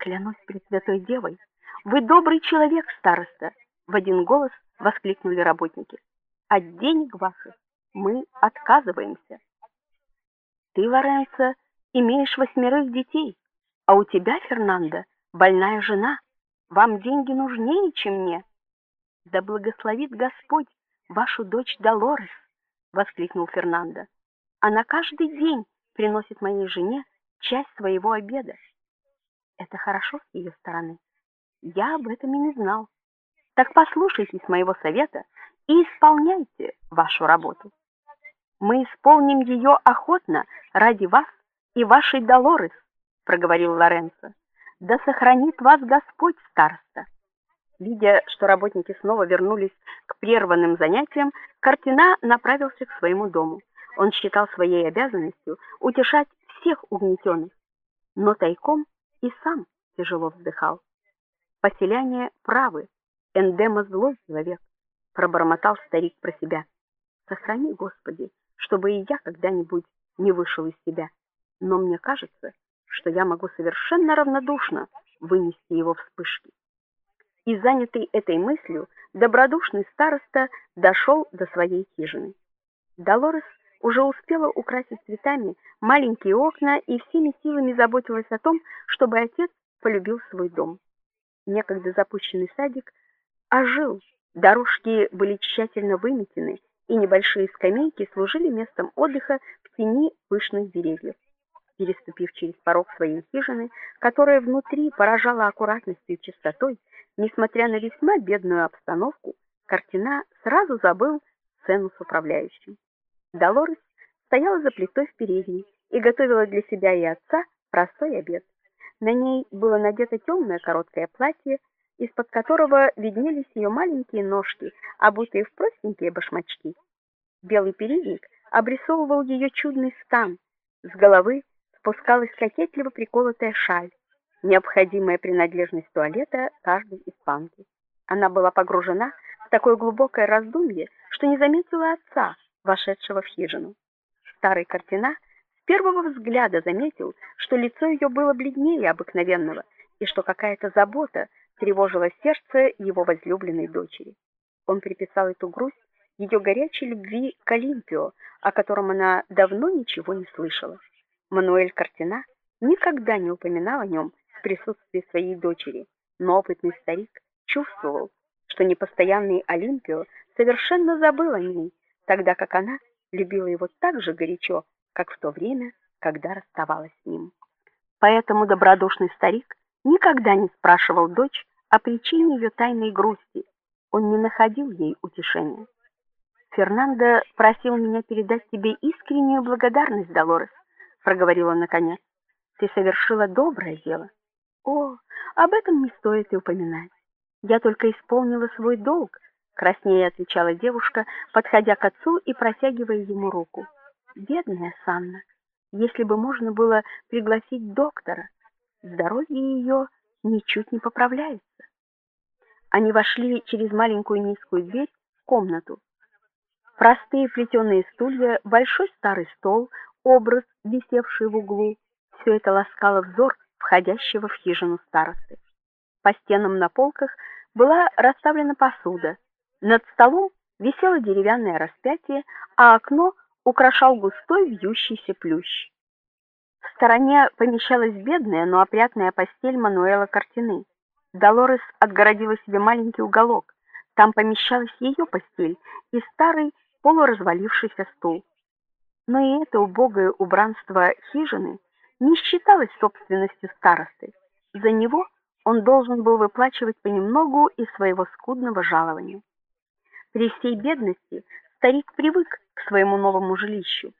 Клянусь перед святой девой, вы добрый человек, староста, в один голос воскликнули работники. От денег ваших мы отказываемся. Ты, Лоренцо, имеешь восьмерых детей, а у тебя, Фернандо, больная жена. Вам деньги нужнее, чем мне. Да благословит Господь вашу дочь Долорес, воскликнул Фернандо. Она каждый день приносит моей жене часть своего обеда. Это хорошо с ее стороны. Я об этом и не знал. Так послушайтесь моего совета и исполняйте вашу работу. Мы исполним ее охотно ради вас и вашей Долорес, проговорил Лоренцо. Да сохранит вас Господь, староста. Видя, что работники снова вернулись к прерванным занятиям, Картина направился к своему дому. Он считал своей обязанностью утешать всех угнетенных, но тайком и сам тяжело вздыхал. Поселяне правы, Эндема злой человек, пробормотал старик про себя. Сохрани, Господи, чтобы и я когда-нибудь не вышел из себя. Но мне кажется, что я могу совершенно равнодушно вынести его вспышки. И занятый этой мыслью, добродушный староста дошел до своей хижины. Долорес уже успела украсить цветами маленькие окна и всеми силами заботилась о том, чтобы отец полюбил свой дом. Некогда запущенный садик ожил. Дорожки были тщательно выметены, и небольшие скамейки служили местом отдыха в тени пышных деревьев. Переступив через порог своей хижины, которая внутри поражала аккуратностью и чистотой, несмотря на весьма бедную обстановку, Картина сразу забыл сцену с управляющим. Долорес стояла за плитой в передней и готовила для себя и отца простой обед. На ней было надето темное короткое платье, из-под которого виднелись ее маленькие ножки, обутые в простенькие башмачки. Белый передник обрисовывал ее чудный стан. С головы спускалась кокетливо приколотая шаль, необходимая принадлежность туалета каждой испанки. Она была погружена в такое глубокое раздумье, что не заметила отца, вошедшего в хижину. Старый картина с первого взгляда заметил, что лицо ее было бледнее обыкновенного и что какая-то забота тревожила сердце его возлюбленной дочери. Он приписал эту грусть ее горячей любви к Олимпио, о котором она давно ничего не слышала. Мануэль Картина никогда не упоминал о нем в присутствии своей дочери, но опытный старик чувствовал, что непостоянный Олимпио совершенно забыл о ней тогда как она любила его так же горячо, как в то время, когда расставалась с ним. Поэтому добродушный старик никогда не спрашивал дочь о причине ее тайной грусти. Он не находил ей утешения. Фернандо просил меня передать тебе искреннюю благодарность, Долорес, проговорил он наконец. Ты совершила доброе дело. О, об этом не стоит и упоминать. Я только исполнила свой долг, краснея отвечала девушка, подходя к отцу и протягивая ему руку. Бедная Санна, если бы можно было пригласить доктора, здоровье ее ничуть не поправляется. Они вошли через маленькую низкую дверь в комнату. Простые плетеные стулья, большой старый стол, образ, висевший в углу, все это ласкало взор входящего в хижину старосты. По стенам на полках была расставлена посуда, над столом висело деревянное распятие, а окно украшал густой вьющийся плющ. В стороне помещалась бедная, но опрятная постель Мануэла Картины. Долорес отгородила себе маленький уголок. Там помещалась ее постель и старый полуразвалившийся стул. Но и это убогое убранство хижины не считалось собственностью старосты. За него он должен был выплачивать понемногу из своего скудного жалования. При всей бедности старик привык к своему новому жилищу.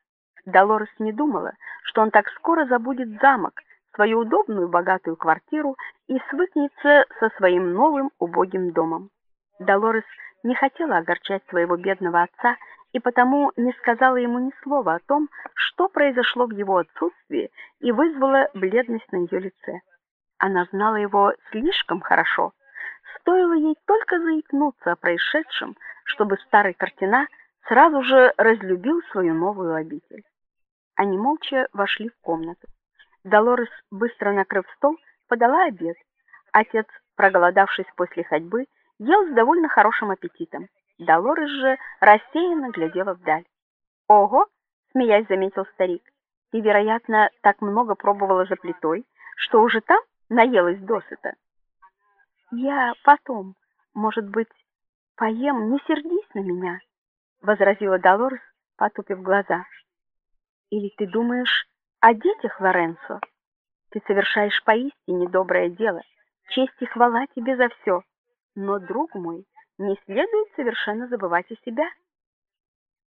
Долорес не думала, что он так скоро забудет замок, свою удобную богатую квартиру и свыкнется со своим новым убогим домом. Долорес не хотела огорчать своего бедного отца и потому не сказала ему ни слова о том, что произошло в его отсутствии и вызвало бледность на ее лице. Она знала его слишком хорошо. Стоило ей только заикнуться о происшедшем, чтобы старый Картина сразу же разлюбил свою новую обитель. Они молча вошли в комнату. Долорес, быстро накрыв стол, подала обед. Отец, проголодавшись после ходьбы, ел с довольно хорошим аппетитом. Долорес же рассеянно глядела вдаль. "Ого", смеясь заметил старик. "Ты, вероятно, так много пробовала за плитой, что уже там наелась досыта". "Я потом, может быть, поем, не сердись на меня", возразила Долорес, потупив глаза. "Или ты думаешь о детях, Лоренцо? Ты совершаешь поистине доброе дело. Честь и хвала тебе за все. Но, друг мой, не следует совершенно забывать о себе.